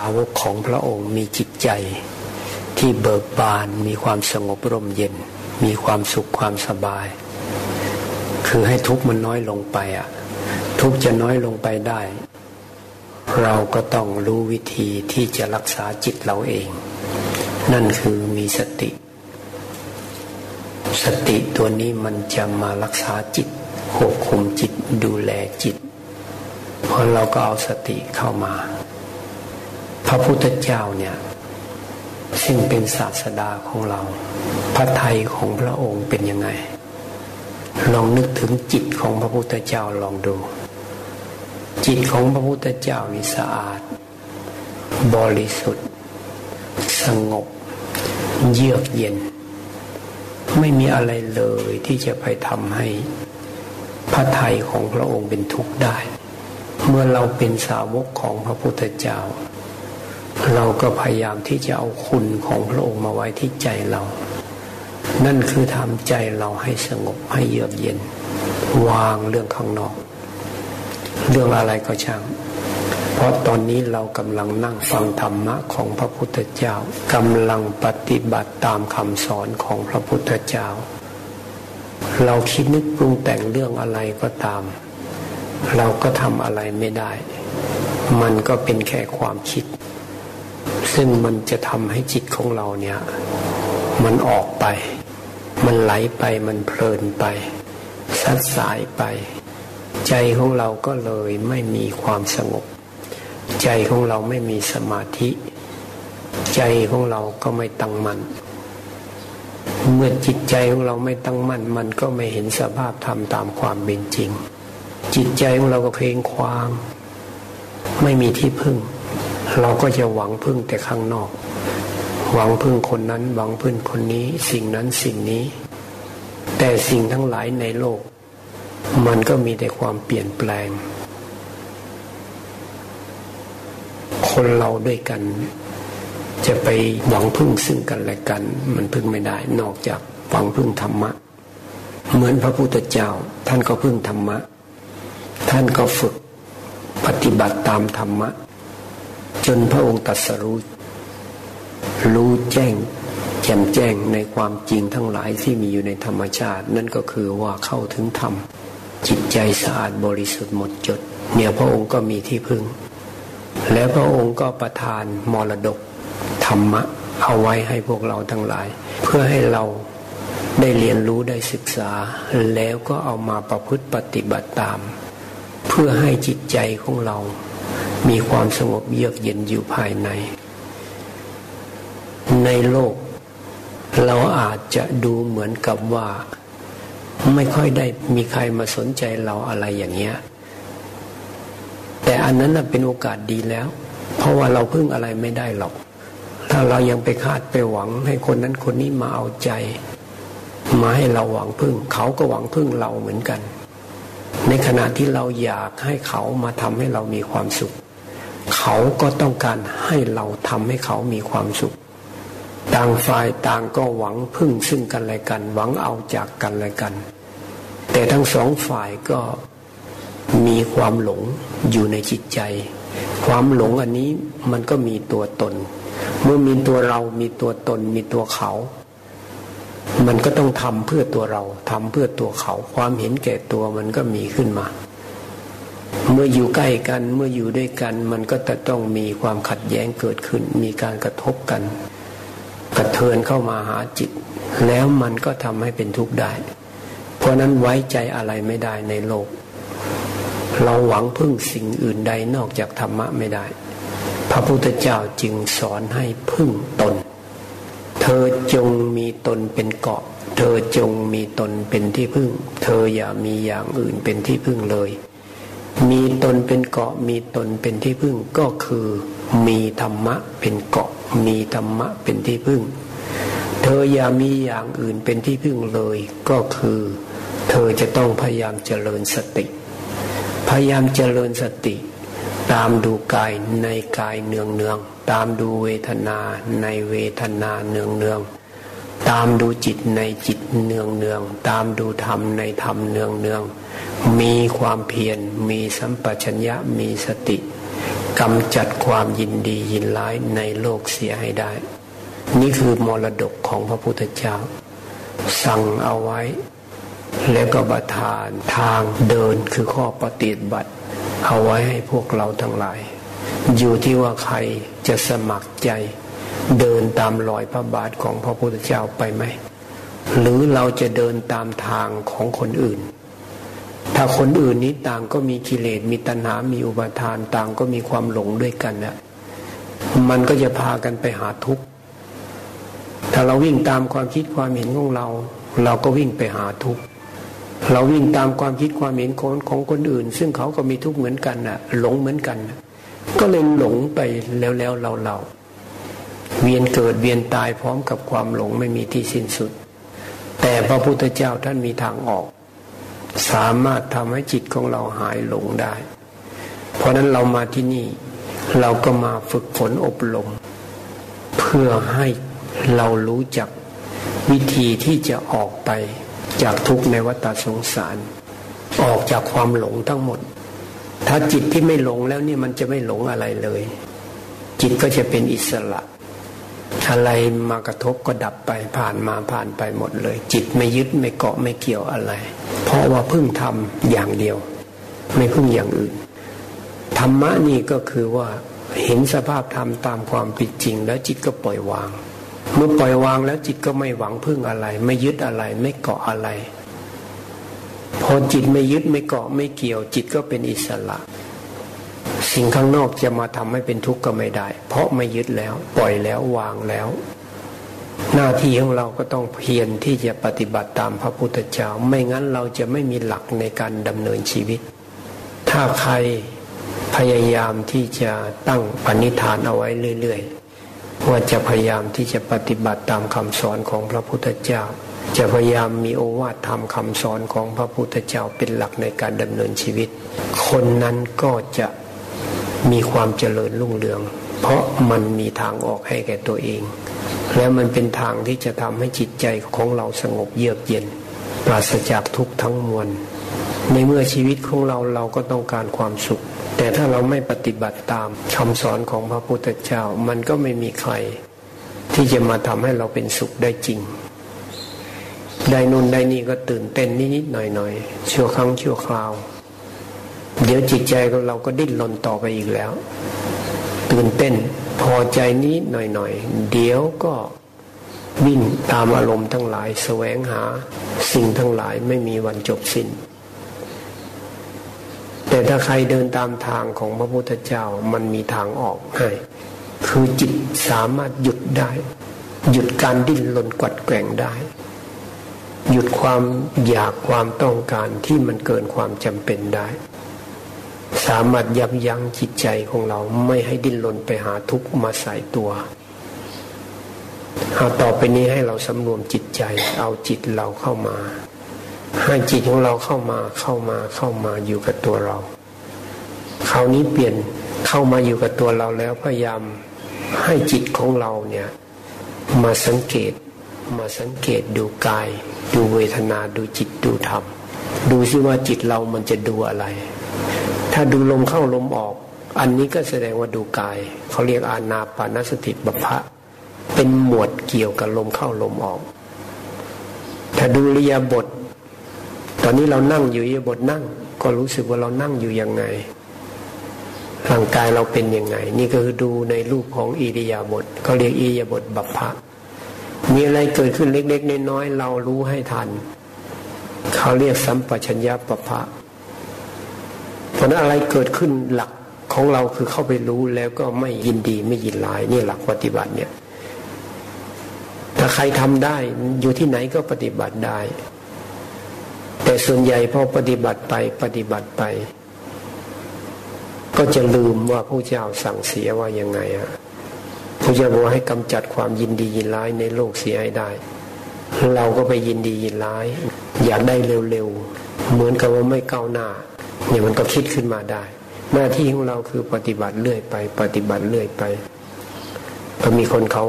อาวกของพระองค์มีจิตใจที่เบิกบานมีความสงบร่มเย็น มีความสุขความสบาย คือให้ทุกข์มันน้อยลงไปอะ ทุกข์จะน้อยลงไปได้ เราก็ต้องรู้วิธีที่จะรักษาจิตเราเอง นั่นคือมีสติ สติตัวนี้มันจะมารักษาจิตควบคุมจิตดูแลจิตเพราะเราก็เอาสติเข้ามา ระพุทธเจ้าเนี่ยซึ่งเป็นศาสดาของเรา พระไทยของพระองค์เป็นยังไง ลองนึกถึงจิตของพระพุทธเจ้าลองดู จิตของพระพุทธเจ้านี่สะอาด บริสุทธิ์ สงบ เยือกเย็น ไม่มีอะไรเลยที่จะไปทำให้พระไทยของพระองค์เป็นทุกข์ได้ เมื่อเราเป็นสาวกของพระพุทธเจ้า เราก็พยายามที่จะเอาคุณของพระองค์มาไว้ที่ใจเรา นั่นคือทำใจเราให้สงบให้เยือกเย็น วางเรื่องข้างนอก เรื่องอะไรก็ช่าง เพราะตอนนี้เรากำลังนั่งฟังธรรมะของพระพุทธเจ้ากำลังปฏิบัติตามคำสอนของพระพุทธเจ้า เราคิดนึกปรุงแต่งเรื่องอะไรก็ตาม เราก็ทำอะไรไม่ได้ มันก็เป็นแค่ความคิด ซึ่งมันจะทำให้จิตของเราเนี่ย มันออกไป มันไหลไปมันเพลินไป สัดสายไป ใจของเราก็เลยไม่มีความสงบ ใจของเราไม่มีสมาธิ ใจของเราก็ไม่ตั้งมัน่นเมื่อจิตใจของเราไม่ตั้งมั่น มันก็ไม่เห็นสภาพธรรมตามความเป็นจริง จิตใจของเราก็เพลงควาง ไม่มีที่พึ่ง เราก็จะหวังพึ่งแต่ข้างนอก หวังพึ่งคนนั้น หวังพึ่งคนนี้ สิ่งนั้นสิ่งนี้ แต่สิ่งทั้งหลายในโลก มันก็มีแต่ความเปลี่ยนแปลง คนเราด้วยกัน จะไปหวังพึ่งซึ่งกันและกัน มันพึ่งไม่ได้ นอกจากหวังพึ่งธรรมะ เหมือนพระพุทธเจ้า ท่านก็พึ่งธรรมะ ท่านก็ฝึกปฏิบัติตามธรรมะ จนพระองค์ตัดสรู้รู้แจ้งแจ่มแจ้งในความจริงทั้งหลายที่มีอยู่ในธรรมชาติ นั่นก็คือว่าเข้าถึงธรรม จิตใจสะอาดบริสุทธิ์หมดจด เนี่ยพระองค์ก็มีที่พึ่ง แล้วพระองค์ก็ประทานมรดกธรรมะเอาไว้ให้พวกเราทั้งหลาย เพื่อให้เราได้เรียนรู้ได้ศึกษา แล้วก็เอามาประพฤติปฏิบัติตาม เพื่อให้จิตใจของเรา มีความสงบเยือกเย็นอยู่ภายใน ในโลก เราอาจจะดูเหมือนกับว่า ไม่ค่อยได้มีใครมาสนใจเราอะไรอย่างเงี้ย แต่อันนั้นเป็นโอกาสดีแล้ว เพราะว่าเราพึ่งอะไรไม่ได้หรอก ถ้าเรายังไปคาดไปหวังให้คนนั้นคนนี้มาเอาใจ มาให้เราหวังพึ่ง เขาก็หวังพึ่งเราเหมือนกัน ในขณะที่เราอยากให้เขามาทำให้เรามีความสุข เขาก็ต้องการให้เราทำให้เขามีความสุข ต่างฝ่ายต่างก็หวังพึ่งซึ่งกันและกัน หวังเอาจากกันและกัน แต่ทั้งสองฝ่ายก็มีความหลงอยู่ในจิตใจ ความหลงอันนี้มันก็มีตัวตน เมื่อมีตัวเรามีตัวตน มีตัวเขา มันก็ต้องทำเพื่อตัวเราทำเพื่อตัวเขา ความเห็นแก่ตัวมันก็มีขึ้นมา เมื่ออยู่ใกล้กันเมื่ออยู่ด้วยกัน มันก็จะต้องมีความขัดแย้งเกิดขึ้น มีการกระทบกัน กระเทือนเข้ามาหาจิต แล้วมันก็ทำให้เป็นทุกข์ได้ เพราะนั้นไว้ใจอะไรไม่ได้ในโลก เราหวังพึ่งสิ่งอื่นใดนอกจากธรรมะไม่ได้ พระพุทธเจ้าจึงสอนให้พึ่งตน เธอจงมีตนเป็นเกาะ เธอจงมีตนเป็นที่พึ่ง เธออย่ามีอย่างอื่นเป็นที่พึ่งเลย มีตนเป็นเกาะ มีตนเป็นที่พึ่งก็คือ มีธรรมะเป็นเกาะ มีธรรมะเป็นที่พึ่ง เธออย่ามีอย่างอื่นเป็นที่พึ่งเลย ก็คือ เธอจะต้องพยายามเจริญสติ พยายามเจริญสติ ตามดูกายในกายเนืองเนือง ตามดูเวทนาในเวทนาเนืองเนือง ตามดูจิตในจิตเนืองเนือง ตามดูธรรมในธรรมเนืองเนือง มีความเพียร มีสัมปชัญญะ มีสติกำจัดความยินดียินร้ายในโลกเสียให้ได้ นี่คือมรดกของพระพุทธเจ้า สั่งเอาไว้ แล้วก็ประทานทางเดินคือข้อปฏิบัติ เอาไว้ให้พวกเราทั้งหลาย อยู่ที่ว่าใครจะสมัครใจ เดินตามรอยพระบาทของพระพุทธเจ้าไปไหม หรือเราจะเดินตามทางของคนอื่น ถ้าคนอื่นนี้ต่างก็มีกิเลสมีตัณหา มีอุปาทานต่างก็มีความหลงด้วยกันนะมันก็จะพากันไปหาทุกข์ถ้าเราวิ่งตามความคิดความเห็นของเรา เราก็วิ่งไปหาทุกข์ เราวิ่งตามความคิดความเห็นของของคนอื่น ซึ่งเขาก็มีทุกข์เหมือนกันน่ะ หลงเหมือนกัน ก็เลยหลงไปแล้วแล้วเราเราเวียนเกิดเวียนตายพร้อมกับความหลงไม่มีที่สิ้นสุด แต่พระพุทธเจ้าท่านมีทางออก สามารถทำให้จิตของเราหายหลงได้ เพราะนั้นเรามาที่นี่ เราก็มาฝึกฝนอบรม เพื่อให้เรารู้จักวิธีที่จะออกไป จากทุกในวัฏสงสาร ออกจากความหลงทั้งหมด ถ้าจิตที่ไม่หลงแล้วนี่มันจะไม่หลงอะไรเลย จิตก็จะเป็นอิสระ อะไรมากระทบก็ดับไปผ่านมาผ่านไปหมดเลย จิตไม่ยึดไม่เกาะไม่เกี่ยวอะไร เพราะว่าพึ่งทำอย่างเดียว ไม่พึ่งอย่างอื่น ธรรมะนี่ก็คือว่าเห็นสภาพธรรมตามความเป็นจริง แล้วจิตก็ปล่อยวาง เมื่อปล่อยวางแล้วจิตก็ไม่หวังพึ่งอะไร ไม่ยึดอะไร ไม่เกาะอะไร พอจิตไม่ยึดไม่เกาะไม่เกี่ยว จิตก็เป็นอิสระ สิ่งข้างนอกจะมาทำให้เป็นทุกข์ก็ไม่ได้ เพราะไม่ยึดแล้ว ปล่อยแล้ววางแล้ว หน้าที่ของเราก็ต้องเพียรที่จะปฏิบัติตามพระพุทธเจ้า ไม่งั้นเราจะไม่มีหลักในการดำเนินชีวิต ถ้าใครพยายามที่จะตั้งปณิธานเอาไว้เรื่อยๆ ว่าจะพยายามที่จะปฏิบัติตามคำสอนของพระพุทธเจ้า จะพยายามมีโอวาทธรรมคำสอนของพระพุทธเจ้าเป็นหลักในการดำเนินชีวิต คนนั้นก็จะมีความเจริญรุ่งเรือง เพราะมันมีทางออกให้แก่ตัวเอง และมันเป็นทางที่จะทำให้จิตใจของเราสงบเยือกเย็น ปราศจากทุกข์ทั้งมวลในเมื่อชีวิตของเราเราก็ต้องการความสุข แต่ถ้าเราไม่ปฏิบัติตามคำสอนของพระพุทธเจ้า มันก็ไม่มีใคร ที่จะมาทำให้เราเป็นสุขได้จริง ได้นุ่นได้นี่ก็ตื่นเต้นนิดๆหน่อยๆชั่วครั้งชั่วคราว เดี๋ยวจิตใจของเราก็ดิ้นรนต่อไปอีกแล้ว ตื่นเต้นพอใจนิดหน่อยๆเดี๋ยวก็วิ่งตามอารมณ์ทั้งหลาย แสวงหาสิ่งทั้งหลายไม่มีวันจบสิ้น ถ้าใครเดินตามทางของพระพุทธเจ้ามันมีทางออกให้คือจิตสามารถหยุดได้ หยุดการดิ้นรนกวัดแกงได้ หยุดความอยากความต้องการที่มันเกินความจำเป็นได้ สามารถยับยั้งจิตใจของเราไม่ให้ดิ้นรนไปหาทุกข์มาใส่ตัวเอาต่อไปนี้ให้เราสำรวมจิตใจ เอาจิตเราเข้ามา ให้จิตของเราเข้ามาเข้ามาเข้ามาอยู่กับตัวเรา คราวนี้เปลี่ยนเข้ามาอยู่กับตัวเราแล้วพยายามให้จิตของเราเนี่ยมาสังเกต มาสังเกตดูกาย ดูเวทนาดูจิตดูธรรม ดูซิว่าจิตเรามันจะดูอะไร ถ้าดูลมเข้าลมออก อันนี้ก็แสดงว่าดูกาย เขาเรียกอานาปานสติบัพพะเป็นหมวดเกี่ยวกับลมเข้าลมออก ถ้าดูริยบท ตอนนี้เรานั่งอยู่ยบทนั่ง ก็รู้สึกว่าเรานั่งอยู่ยังไงร่างกายเราเป็นยังไง นี่ก็คือดูในรูปของอิริยาบถเขาเรียกอิริยาบถบัพพะมีอะไรเกิดขึ้นเล็กๆน้อยๆเรารู้ให้ทันเขาเรียกสัมปชัญญะปัพพะเพราะนั้นอะไรเกิดขึ้นหลักของเราคือเข้าไปรู้แล้วก็ไม่ยินดีไม่ยินร้ายนี่หลักปฏิบัติเนี่ยถ้าใครทำได้อยู่ที่ไหนก็ปฏิบัติได้ แต่ส่วนใหญ่พอปฏิบัติไปปฏิบัติไป ก็จะลืมว่าพระเจ้าสั่งเสียว่ายังไงอะพระเจ้าบอกให้กำจัดความยินดียินร้ายในโลกเสียให้ได้ เราก็ไปยินดียินร้าย อยากได้เร็วๆเหมือนกับว่าไม่ก้าวหน้าเนี่ยมันก็คิดขึ้นมาได้ หน้าที่ของเราคือปฏิบัติเรื่อยไป ปฏิบัติเรื่อยไปพอมีคนเขา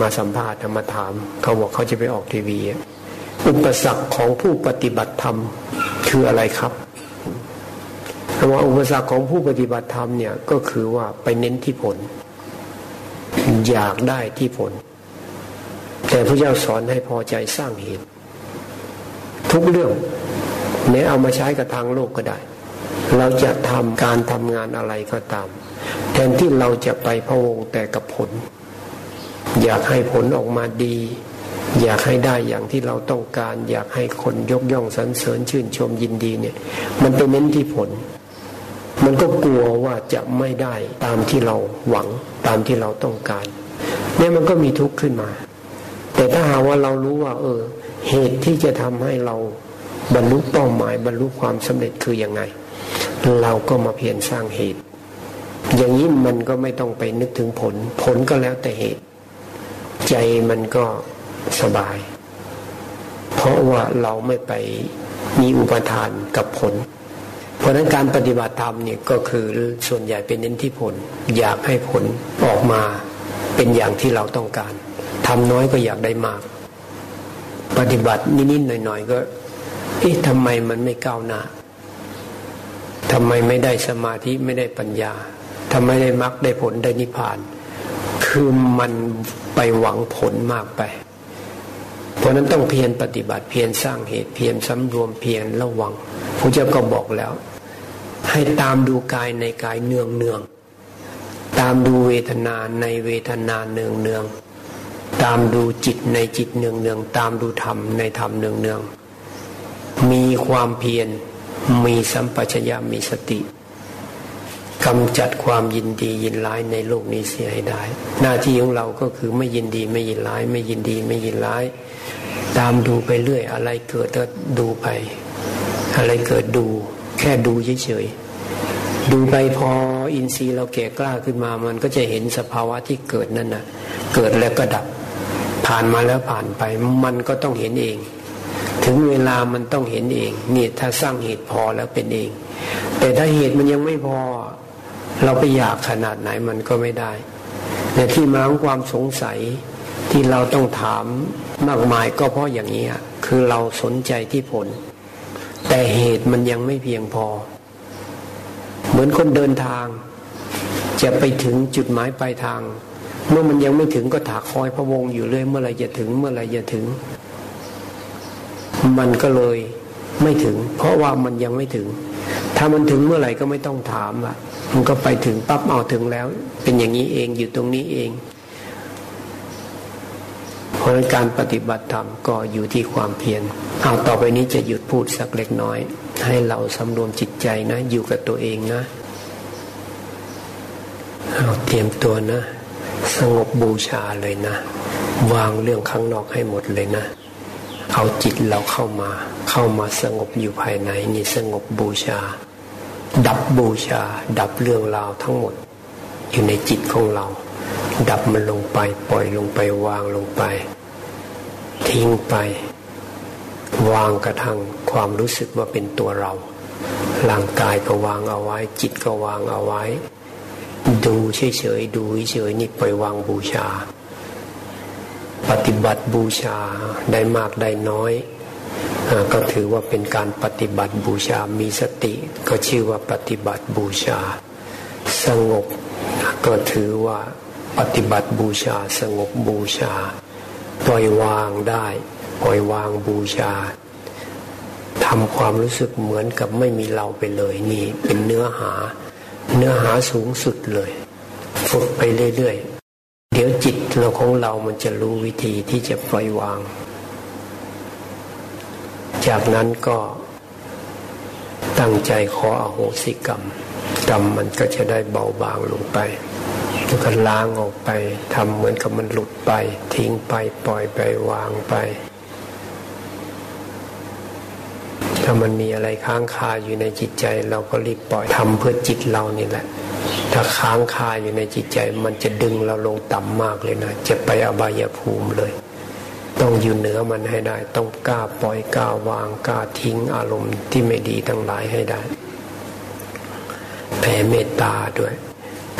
มาสัมภาษณ์มาถาม เขาบอกเขาจะไปออกทีวีอุ อุปสรรคของผู้ปฏิบัติธรรมคืออะไรครับคำว่าอุปสรรคของผู้ปฏิบัติธรรมเนี่ยก็คือว่าไปเน้นที่ผล อยากได้ที่ผล แต่พระเจ้าสอนให้พอใจสร้างเหตุ ทุกเรื่องเนี่ยเอามาใช้กับทางโลกก็ได้ เราจะทำการทำงานอะไรก็ตาม แทนที่เราจะไปพะวงแต่กับผล อยากให้ผลออกมาดี อยากให้ได้อย่างที่เราต้องการ อยากให้คนยกย่องสรรเสริญชื่นชมยินดีเนี่ย มันไปเน้นที่ผล มันก็กลัวว่าจะไม่ได้ตามที่เราหวังตามที่เราต้องการเนี่ยมันก็มีทุกข์ขึ้นมา แต่ถ้าหาว่าเรารู้ว่า เออ เหตุที่จะทำให้เราบรรลุเป้าหมาย บรรลุความสำเร็จคือยังไง เราก็มาเพียรสร้างเหตุ อย่างนี้มันก็ไม่ต้องไปนึกถึงผล ผลก็แล้วแต่เหตุ ใจมันก็ สบาย เพราะว่าเราไม่ไปมีอุปทานกับผล เพราะนั้นการปฏิบัติธรรมเนี่ยก็คือส่วนใหญ่เป็นเน้นที่ผล อยากให้ผลออกมาเป็นอย่างที่เราต้องการทำน้อยก็อยากได้มาก ปฏิบัตินิดๆหน่อยๆก็เอ๊ะทำไมมันไม่ก้าวหน้าทำไมไม่ได้สมาธิไม่ได้ปัญญาทำไมได้มรรคได้ผลได้นิพพาน คือมันไปหวังผลมากไป ราะนั้นต้องเพียรปฏิบัติเพียรสร้างเหตุเพียรสำรวมเพียรระวังพระเจ้าก็บอกแล้ว ให้ตามดูกายในกายเนืองเนืองตามดูเวทนาในเวทนาเนืองเนืองตามดูจิตในจิตเนืองเนืองตามดูธรรมในธรรมเนืองเนืองมีความเพียรมีสัมปชัญญะมีสติกำจัดความยินดียินร้ายในโลกนี้เสียให้ได้ หน้าที่ของเราก็คือไม่ยินดีไม่ยินร้าย ไม่ยินดีไม่ยินร้าย ตามดูไปเรื่อย อะไรเกิดก็ดูไป อะไรเกิดดู แค่ดูเฉยๆดูไปพออินทรีย์เราแก่กล้าขึ้นมามันก็จะเห็นสภาวะที่เกิดนั่นนะเกิดแล้วก็ดับ ผ่านมาแล้วผ่านไป มันก็ต้องเห็นเอง ถึงเวลามันต้องเห็นเองเนี่ยถ้าสร้างเหตุพอแล้วเป็นเอง แต่ถ้าเหตุมันยังไม่พอ เราไปอยากขนาดไหนมันก็ไม่ได้แต่ที่มาของความสงสัย ที่เราต้องถามมากมายก็เพราะอย่างนี้คือเราสนใจที่ผล แต่เหตุมันยังไม่เพียงพอ เหมือนคนเดินทาง จะไปถึงจุดหมายปลายทาง เมื่อมันยังไม่ถึงก็ถาคอยพะวงอยู่เรื่อยเมื่อไรจะถึงเมื่อไรจะถึง มันก็เลยไม่ถึง เพราะว่ามันยังไม่ถึง ถ้ามันถึงเมื่อไหร่ก็ไม่ต้องถามอะมันก็ไปถึงปั๊บเอาถึงแล้ว เป็นอย่างนี้เองอยู่ตรงนี้เอง ราะการปฏิบัติธรรมก็อยู่ที่ความเพียรเอาต่อไปนี้จะหยุดพูดสักเล็กน้อย ให้เราสำรวมจิตใจนะ อยู่กับตัวเองนะเอาเตรียมตัวนะ สงบบูชาเลยนะ วางเรื่องข้างนอกให้หมดเลยนะ เอาจิตเราเข้ามา เข้ามาสงบอยู่ภายในนี่สงบบูชา ดับบูชา ดับเรื่องราวทั้งหมด อยู่ในจิตของเรา ดับมันลงไปปล่อยลงไปวางลงไป ทิ้งไป วางกระทั่งความรู้สึกว่าเป็นตัวเรา ร่างกายก็วางเอาไว้ จิตก็วางเอาไว้ ดูเฉยๆดูเฉยๆนี่ปล่อยวางบูชา ปฏิบัติบูชาได้มากได้น้อยก็ถือว่าเป็นการปฏิบัติบูชา มีสติ ก็ชื่อว่าปฏิบัติบูชา สงบ ก็ถือว่าปฏิบัติบูชา สงบบูชา ปล่อยวางได้ปล่อยวางบูชาทำความรู้สึกเหมือนกับไม่มีเราไปเลยนี่ เป็นเนื้อหา เนื้อหาสูงสุดเลย ฝึกไปเรื่อยๆ เดี๋ยวจิตเราของเรามันจะรู้วิธีที่จะปล่อยวาง จากนั้นก็ตั้งใจขออโหสิกรรม กรรมมันก็จะได้เบาบางลงไป แล้วก็ล้างออกไปทำเหมือนกับมันหลุดไป ทิ้งไปปล่อยไปวางไป ถ้ามันมีอะไรค้างคาอยู่ในจิตใจ เราก็รีบปล่อยทำเพื่อจิตเรานี่แหละ ถ้าค้างคาอยู่ในจิตใจ มันจะดึงเราลงต่ำมากเลยนะจะไปอบายภูมิเลย ต้องอยู่เหนือมันให้ได้ ต้องกล้าปล่อยกล้าวางกล้าทิ้งอารมณ์ที่ไม่ดีทั้งหลายให้ได้แผ่เมตตาด้วย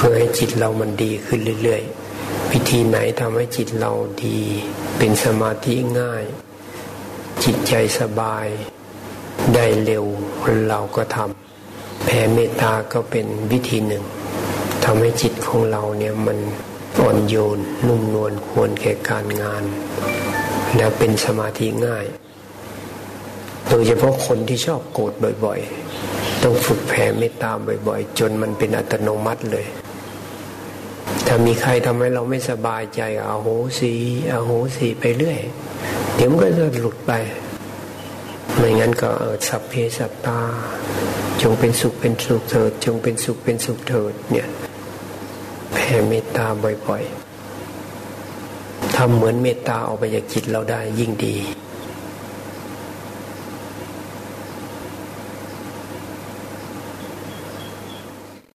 เพื่อให้จิตเรามันดีขึ้นเรื่อยๆ วิธีไหนทำให้จิตเราดี เป็นสมาธิง่าย จิตใจสบาย ได้เร็วเราก็ทำแผ่เมตตาก็เป็นวิธีหนึ่งทำให้จิตของเราเนี่ยมันอ่อนโยนนุ่มนวลควรแก่การงาน แล้วเป็นสมาธิง่าย โดยเฉพาะคนที่ชอบโกรธบ่อยๆ ต้องฝึกแผ่เมตตาบ่อยๆ จนมันเป็นอัตโนมัติเลย ถ้ามีใครทำให้เราไม่สบายใจอาโหสีอาโหสีไปเรื่อย เดี๋ยวมันก็จะหลุดไป ไม่งั้นก็เออสัพเพสัตตา จงเป็นสุขเป็นสุขเถิด จงเป็นสุขเป็นสุขเถิดเนี่ยแผ่เมตตาบ่อยๆทำเหมือนเมตตาออกไปจากจิตเราได้ยิ่งดี